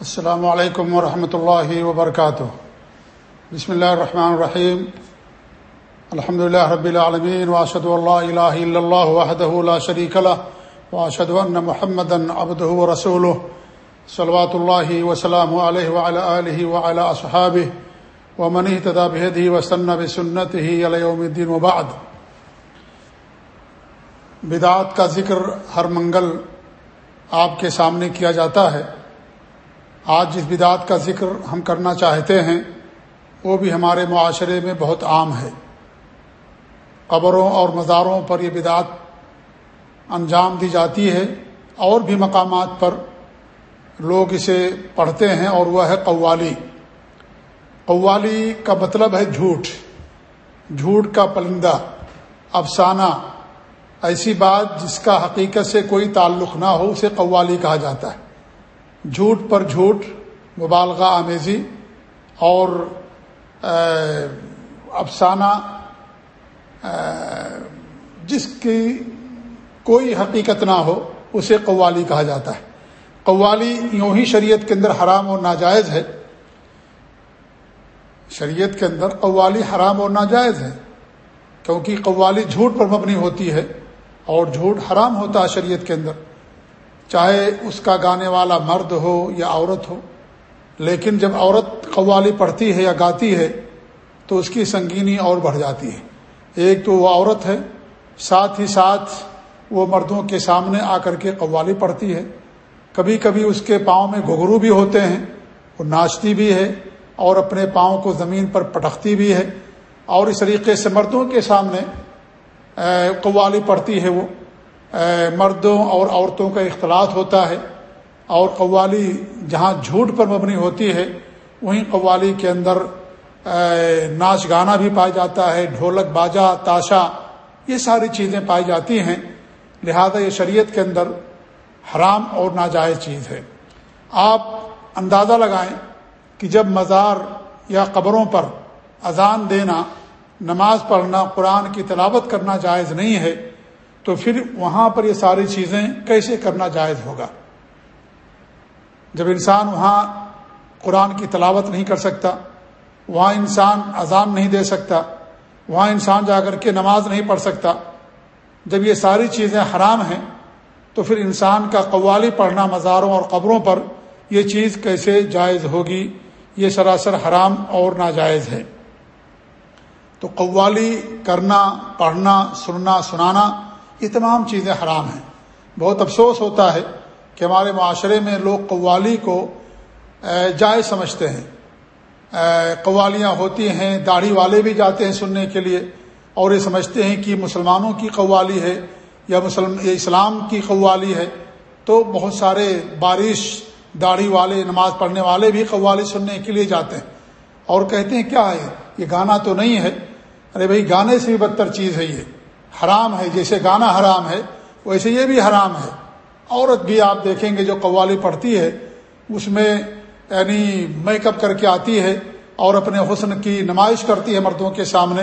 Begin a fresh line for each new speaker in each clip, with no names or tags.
السلام علیکم ورحمۃ اللہ وبرکاتہ۔ بسم اللہ الرحمن الرحیم۔ الحمد لله رب العالمین واشهد ان لا اله الا الله وحده لا شريك له واشهد ان محمدا عبده ورسوله صلوات الله وسلامه عليه وعلى اله وعلى اصحابه ومن اهتدى بهديه واستنى بسنته الى يوم الدين وبعد۔ بدعات کا ذکر ہر منگل آپ کے سامنے کیا جاتا ہے۔ آج جس بدعت کا ذکر ہم کرنا چاہتے ہیں، وہ بھی ہمارے معاشرے میں بہت عام ہے۔ قبروں اور مزاروں پر یہ بدعت انجام دی جاتی ہے، اور بھی مقامات پر لوگ اسے پڑھتے ہیں، اور وہ ہے قوالی۔ قوالی کا مطلب ہے جھوٹ جھوٹ کا پلندہ، افسانہ۔ ایسی بات جس کا حقیقت سے کوئی تعلق نہ ہو، اسے قوالی کہا جاتا ہے۔ جھوٹ پر جھوٹ، مبالغہ آمیزی اور افسانہ جس کی کوئی حقیقت نہ ہو، اسے قوالی کہا جاتا ہے۔ قوالی یوں ہی شریعت کے اندر حرام اور ناجائز ہے۔ شریعت کے اندر قوالی حرام اور ناجائز ہے، کیونکہ قوالی جھوٹ پر مبنی ہوتی ہے اور جھوٹ حرام ہوتا ہے شریعت کے اندر۔ چاہے اس کا گانے والا مرد ہو یا عورت ہو، لیکن جب عورت قوالی پڑھتی ہے یا گاتی ہے، تو اس کی سنگینی اور بڑھ جاتی ہے۔ ایک تو وہ عورت ہے، ساتھ ہی ساتھ وہ مردوں کے سامنے آ کر کے قوالی پڑھتی ہے۔ کبھی کبھی اس کے پاؤں میں گھگرو بھی ہوتے ہیں، وہ ناچتی بھی ہے اور اپنے پاؤں کو زمین پر پٹکتی بھی ہے۔ اور اس طریقے سے مردوں کے سامنے قوالی پڑھتی ہے وہ۔ مردوں اور عورتوں کا اختلاط ہوتا ہے اور قوالی جہاں جھوٹ پر مبنی ہوتی ہے، وہیں قوالی کے اندر ناچ گانا بھی پایا جاتا ہے، ڈھولک باجا، تاشا، یہ ساری چیزیں پائی جاتی ہیں۔ لہذا یہ شریعت کے اندر حرام اور ناجائز چیز ہے۔ آپ اندازہ لگائیں کہ جب مزار یا قبروں پر اذان دینا، نماز پڑھنا، قرآن کی تلاوت کرنا جائز نہیں ہے تو پھر وہاں پر یہ ساری چیزیں کیسے کرنا جائز ہوگا؟ جب انسان وہاں قرآن کی تلاوت نہیں کر سکتا، وہاں انسان اذان نہیں دے سکتا، وہاں انسان جا کر کے نماز نہیں پڑھ سکتا، جب یہ ساری چیزیں حرام ہیں، تو پھر انسان کا قوالی پڑھنا مزاروں اور قبروں پر یہ چیز کیسے جائز ہوگی؟ یہ سراسر حرام اور ناجائز ہے۔ تو قوالی کرنا، پڑھنا، سننا، سنانا یہ تمام چیزیں حرام ہیں۔ بہت افسوس ہوتا ہے کہ ہمارے معاشرے میں لوگ قوالی کو جائز سمجھتے ہیں۔ قوالیاں ہوتی ہیں، داڑھی والے بھی جاتے ہیں سننے کے لیے اور یہ سمجھتے ہیں کہ مسلمانوں کی قوالی ہے یا مسلم اسلام کی قوالی ہے۔ تو بہت سارے بارش، داڑھی والے، نماز پڑھنے والے بھی قوالی سننے کے لیے جاتے ہیں۔ اور کہتے ہیں، کیا ہے؟ یہ گانا تو نہیں ہے۔ ارے بھائی، گانے سے بھی بدتر چیز ہے یہ۔ حرام ہے، جیسے گانا حرام ہے، ویسے یہ بھی حرام ہے۔ عورت بھی آپ دیکھیں گے جو قوالی پڑھتی ہے، اس میں یعنی میک اپ کر کے آتی ہے اور اپنے حسن کی نمائش کرتی ہے مردوں کے سامنے۔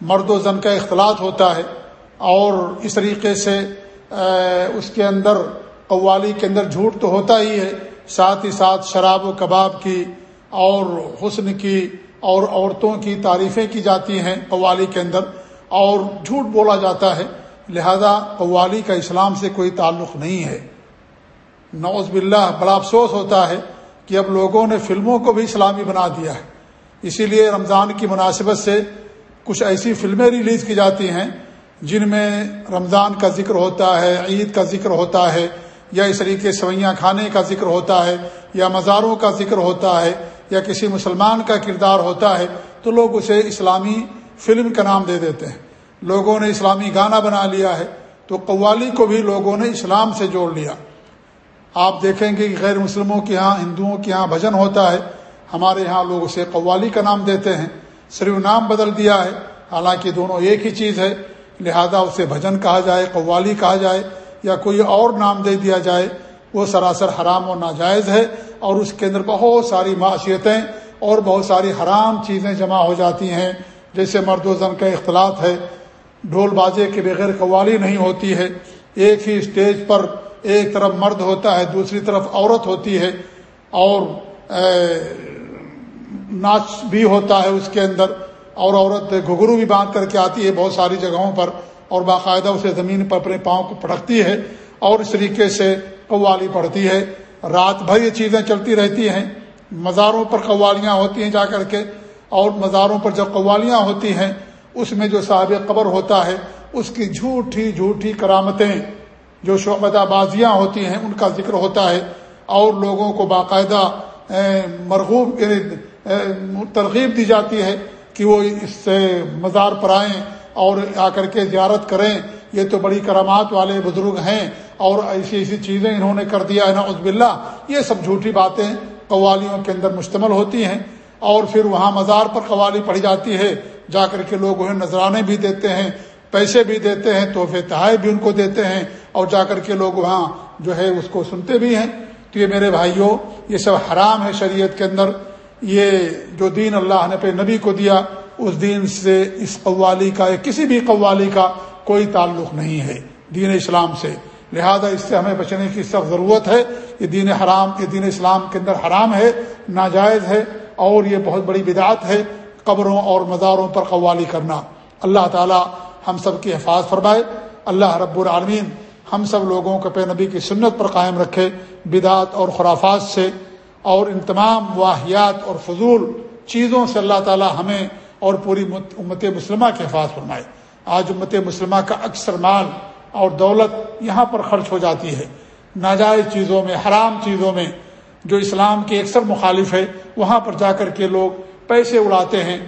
مرد و زن کا اختلاط ہوتا ہے اور اس طریقے سے اس کے اندر قوالی کے اندر جھوٹ تو ہوتا ہی ہے۔ ساتھ ہی ساتھ شراب و کباب کی اور حسن کی اور عورتوں کی تعریفیں کی جاتی ہیں قوالی کے اندر۔ اور جھوٹ بولا جاتا ہے، لہذا قوالی کا اسلام سے کوئی تعلق نہیں ہے۔ نوز باللہ، بڑا افسوس ہوتا ہے کہ اب لوگوں نے فلموں کو بھی اسلامی بنا دیا ہے۔ اسی لیے رمضان کی مناسبت سے کچھ ایسی فلمیں ریلیز کی جاتی ہیں جن میں رمضان کا ذکر ہوتا ہے، عید کا ذکر ہوتا ہے، یا اس طریقے سوئیاں کھانے کا ذکر ہوتا ہے، یا مزاروں کا ذکر ہوتا ہے، یا کسی مسلمان کا کردار ہوتا ہے، تو لوگ اسے اسلامی فلم کا نام دے دیتے ہیں۔ لوگوں نے اسلامی گانا بنا لیا ہے۔ تو قوالی کو بھی لوگوں نے اسلام سے جوڑ لیا۔ آپ دیکھیں گے کہ غیر مسلموں کے ہاں ہندوؤں کے ہاں بھجن ہوتا ہے۔ ہمارے ہاں لوگ اسے قوالی کا نام دیتے ہیں۔ صرف نام بدل دیا ہے۔ حالانکہ دونوں ایک ہی چیز ہے۔ لہذا اسے بھجن کہا جائے، قوالی کہا جائے یا کوئی اور نام دے دیا جائے، وہ سراسر حرام و ناجائز ہے۔ اور اس کے اندر بہت ساری معاشیتیں اور بہت ساری حرام چیزیں جمع ہو جاتی ہیں۔ جیسے مرد و زن کا اختلاط ہے، ڈھول بازے کے بغیر قوالی نہیں ہوتی ہے۔ ایک ہی اسٹیج پر ایک طرف مرد ہوتا ہے، دوسری طرف عورت ہوتی ہے اور ناچ بھی ہوتا ہے اس کے اندر اور عورت گھگرو بھی باندھ کر کے آتی ہے بہت ساری جگہوں پر اور باقاعدہ اسے زمین پر اپنے پاؤں کو پڑکتی ہے اور اس طریقے سے قوالی پڑتی ہے۔ رات بھر یہ چیزیں چلتی رہتی ہیں، مزاروں پر قوالیاں ہوتی ہیں جا کر کے۔ اور مزاروں پر جب قوالیاں ہوتی ہیں، اس میں جو صاحب قبر ہوتا ہے، اس کی جھوٹھی جھوٹھی کرامتیں، جو شعبہ بازیاں ہوتی ہیں، ان کا ذکر ہوتا ہے۔ اور لوگوں کو باقاعدہ مرغوب یعنی ترغیب دی جاتی ہے کہ وہ اس سے مزار پر آئیں اور آ کر کے زیارت کریں۔ یہ تو بڑی کرامات والے بزرگ ہیں اور ایسی ایسی چیزیں انہوں نے کر دیا ہے نا عزب اللہ یہ سب جھوٹی باتیں قوالیوں کے اندر مشتمل ہوتی ہیں۔ اور پھر وہاں مزار پر قوالی پڑھی جاتی ہے، جا کر کے لوگ انہیں نذرانے بھی دیتے ہیں، پیسے بھی دیتے ہیں، تحفے تحائے بھی ان کو دیتے ہیں، اور جا کر کے لوگ وہاں جو ہے اس کو سنتے بھی ہیں۔ تو یہ میرے بھائیوں، یہ سب حرام ہے شریعت کے اندر۔ یہ جو دین اللہ نے پہ نبی کو دیا، اس دین سے، اس قوالی کا، یا کسی بھی قوالی کا کوئی تعلق نہیں ہے دین اسلام سے۔ لہذا اس سے ہمیں بچنے کی سخت ضرورت ہے۔ یہ دین حرام، یہ دین اسلام کے اندر حرام ہے، ناجائز ہے۔ اور یہ بہت بڑی بدعت ہے قبروں اور مزاروں پر قوالی کرنا۔ اللہ تعالی ہم سب کی حفاظ فرمائے۔ اللہ رب العالمین ہم سب لوگوں کو پہ نبی کی سنت پر قائم رکھے بدعت اور خرافات سے اور ان تمام واحیات اور فضول چیزوں سے اللہ تعالی ہمیں اور پوری امت مسلمہ کے حفاظ فرمائے۔ آج امت مسلمہ کا اکثر مال اور دولت یہاں پر خرچ ہو جاتی ہے۔ ناجائز چیزوں میں، حرام چیزوں میں جو اسلام کے اکثر مخالف ہے وہاں پر جا کر کے لوگ پیسے اڑاتے ہیں۔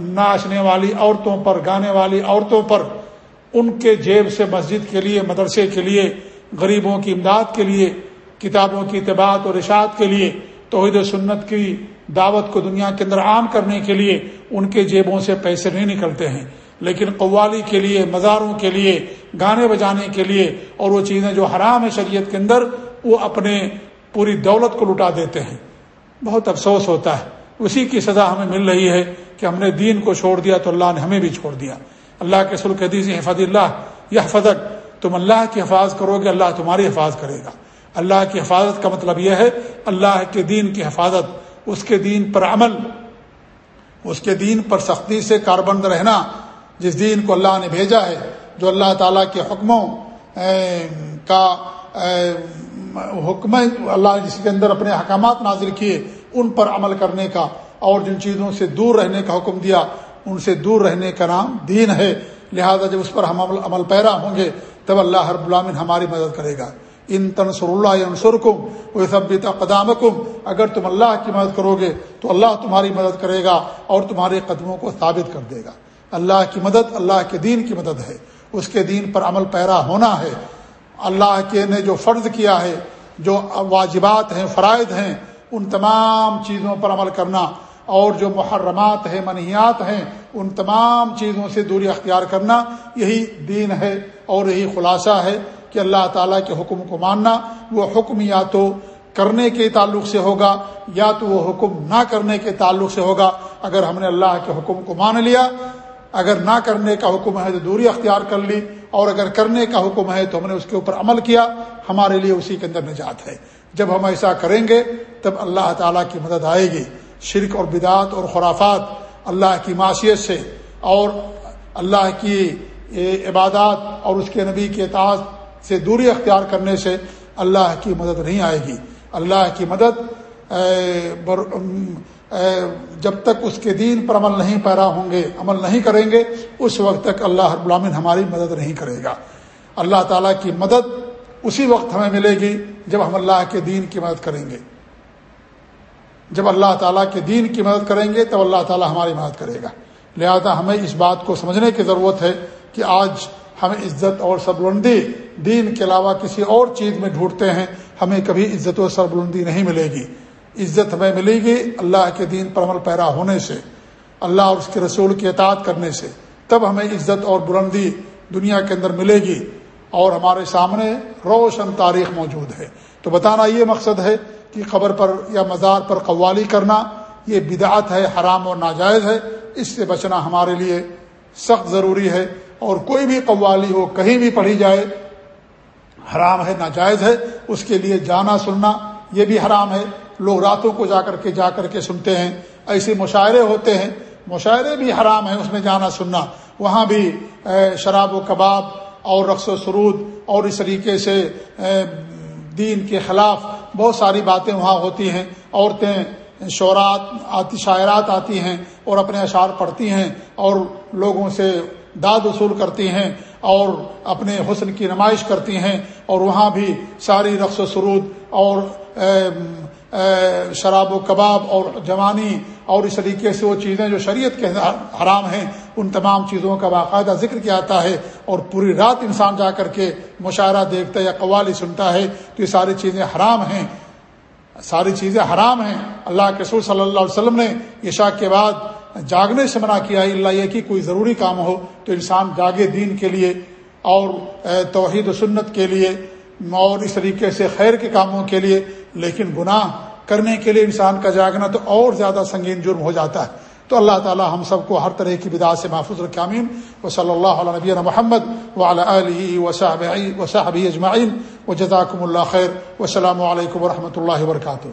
ناچنے والی عورتوں پر، گانے والی عورتوں پر، ان کے جیب سے مسجد کے لیے، مدرسے کے لیے، غریبوں کی امداد کے لیے، کتابوں کی اتباعت اور اشاعت کے لیے، توحید و سنت کی دعوت کو دنیا کے اندر عام کرنے کے لیے ان کے جیبوں سے پیسے نہیں نکلتے ہیں۔ لیکن قوالی کے لیے، مزاروں کے لیے، گانے بجانے کے لیے اور وہ چیزیں جو حرام ہے شریعت کے اندر، وہ اپنے پوری دولت کو لٹا دیتے ہیں۔ بہت افسوس ہوتا ہے۔ اسی کی سزا ہمیں مل رہی ہے کہ ہم نے دین کو چھوڑ دیا تو اللہ نے ہمیں بھی چھوڑ دیا۔ اللہ کے سلک حدیث حفظ اللہ یہ حفظت تم اللہ کی حفاظ کرو گے، اللہ تمہاری حفاظ کرے گا۔ اللہ کی حفاظت کا مطلب یہ ہے، اللہ کے دین کی حفاظت، اس کے دین پر عمل۔ اس کے دین پر سختی سے کاربند رہنا۔ جس دین کو اللہ نے بھیجا ہے، جو اللہ تعالیٰ کے حکموں کا حکم اللہ نے جس کے اندر اپنے احکامات نازل کیے، ان پر عمل کرنے کا اور جن چیزوں سے دور رہنے کا حکم دیا، ان سے دور رہنے کا نام دین ہے۔ لہذا جب اس پر ہم عمل پیرا ہوں گے، تب اللہ ہر غلامن ہماری مدد کرے گا۔ ان تنسر اللہ عنصر کم وہ سب قدام اگر تم اللہ کی مدد کرو گے، تو اللہ تمہاری مدد کرے گا اور تمہارے قدموں کو ثابت کر دے گا۔ اللہ کی مدد، اللہ کے دین کی مدد ہے۔ اس کے دین پر عمل پیرا ہونا ہے۔ اللہ کے نے جو فرض کیا ہے، جو واجبات ہیں، فرائض ہیں، ان تمام چیزوں پر عمل کرنا اور جو محرمات ہیں منحیات ہیں، ان تمام چیزوں سے دوری اختیار کرنا، یہی دین ہے اور یہی خلاصہ ہے کہ اللہ تعالیٰ کے حکم کو ماننا، وہ حکم یا تو کرنے کے تعلق سے ہوگا یا تو وہ حکم نہ کرنے کے تعلق سے ہوگا۔ اگر ہم نے اللہ کے حکم کو مان لیا، اگر نہ کرنے کا حکم ہے تو دوری اختیار کر لی۔ اور اگر کرنے کا حکم ہے تو ہم نے اس کے اوپر عمل کیا، ہمارے لیے اسی کے اندر نجات ہے۔ جب ہم ایسا کریں گے، تب اللہ تعالیٰ کی مدد آئے گی۔ شرک اور بدعت اور خرافات اللہ کی معاشیت سے اور اللہ کی عبادات اور اس کے نبی کے اطاعت سے دوری اختیار کرنے سے اللہ کی مدد نہیں آئے گی۔ اللہ کی مدد جب تک اس کے دین پر عمل نہیں پیرا ہوں گے، عمل نہیں کریں گے، اس وقت تک اللہ ہر غلامن ہماری مدد نہیں کرے گا۔ اللہ تعالیٰ کی مدد اسی وقت ہمیں ملے گی جب ہم اللہ کے دین کی مدد کریں گے۔ جب اللہ تعالیٰ کے دین کی مدد کریں گے، تب اللہ تعالیٰ ہماری مدد کرے گا۔ لہذا ہمیں اس بات کو سمجھنے کی ضرورت ہے کہ آج ہمیں عزت اور سربلندی دین کے علاوہ کسی اور چیز میں ڈھونڈتے ہیں، ہمیں کبھی عزت و سربلندی نہیں ملے گی۔ عزت ہمیں ملے گی اللہ کے دین پر عمل پیرا ہونے سے، اللہ اور اس کے رسول کی اطاعت کرنے سے، تب ہمیں عزت اور بلندی دنیا کے اندر ملے گی اور ہمارے سامنے روشن تاریخ موجود ہے۔ تو بتانا یہ مقصد ہے کہ قبر پر یا مزار پر قوالی کرنا یہ بدعت ہے، حرام اور ناجائز ہے۔ اس سے بچنا ہمارے لیے سخت ضروری ہے اور کوئی بھی قوالی ہو، کہیں بھی پڑھی جائے، حرام ہے، ناجائز ہے، اس کے لیے جانا سننا یہ بھی حرام ہے۔ لوگ راتوں کو جا کر کے جا کر کے سنتے ہیں۔ ایسے مشاعرے ہوتے ہیں۔ مشاعرے بھی حرام ہیں اس میں جانا سننا۔ وہاں بھی شراب و کباب اور رقص و سرود اور اس طریقے سے دین کے خلاف بہت ساری باتیں وہاں ہوتی ہیں۔ عورتیں شعرات، آتی، شاعرات آتی ہیں اور اپنے اشعار پڑھتی ہیں اور لوگوں سے داد وصول کرتی ہیں اور اپنے حسن کی نمائش کرتی ہیں اور وہاں بھی ساری رقص و سرود اور شراب و کباب اور جوانی اور اس طریقے سے وہ چیزیں جو شریعت کے حرام ہیں، ان تمام چیزوں کا باقاعدہ ذکر کیا جاتا ہے اور پوری رات انسان جا کر کے مشاعرہ دیکھتا ہے یا قوالی سنتا ہے، تو یہ ساری چیزیں حرام ہیں۔ ساری چیزیں حرام ہیں۔ اللہ کے رسول صلی اللہ علیہ وسلم نے عشاء کے بعد جاگنے سے منع کیا ہے، اللہ یہ کہ کوئی ضروری کام ہو تو انسان جاگے دین کے لیے اور توحید و سنت کے لیے اور اس طریقے سے خیر کے کاموں کے لیے، لیکن گناہ کرنے کے لیے انسان کا جاگنا تو اور زیادہ سنگین جرم ہو جاتا ہے۔ تو اللہ تعالی ہم سب کو ہر طرح کی بدا سے محفوظ رکھامین و صلی اللہ علیہ نبی محمد ولی وصحب وصحب اجمعین و جزاکم اللہ خیر۔ وسلام علیکم و رحمۃ اللہ وبرکاتہ۔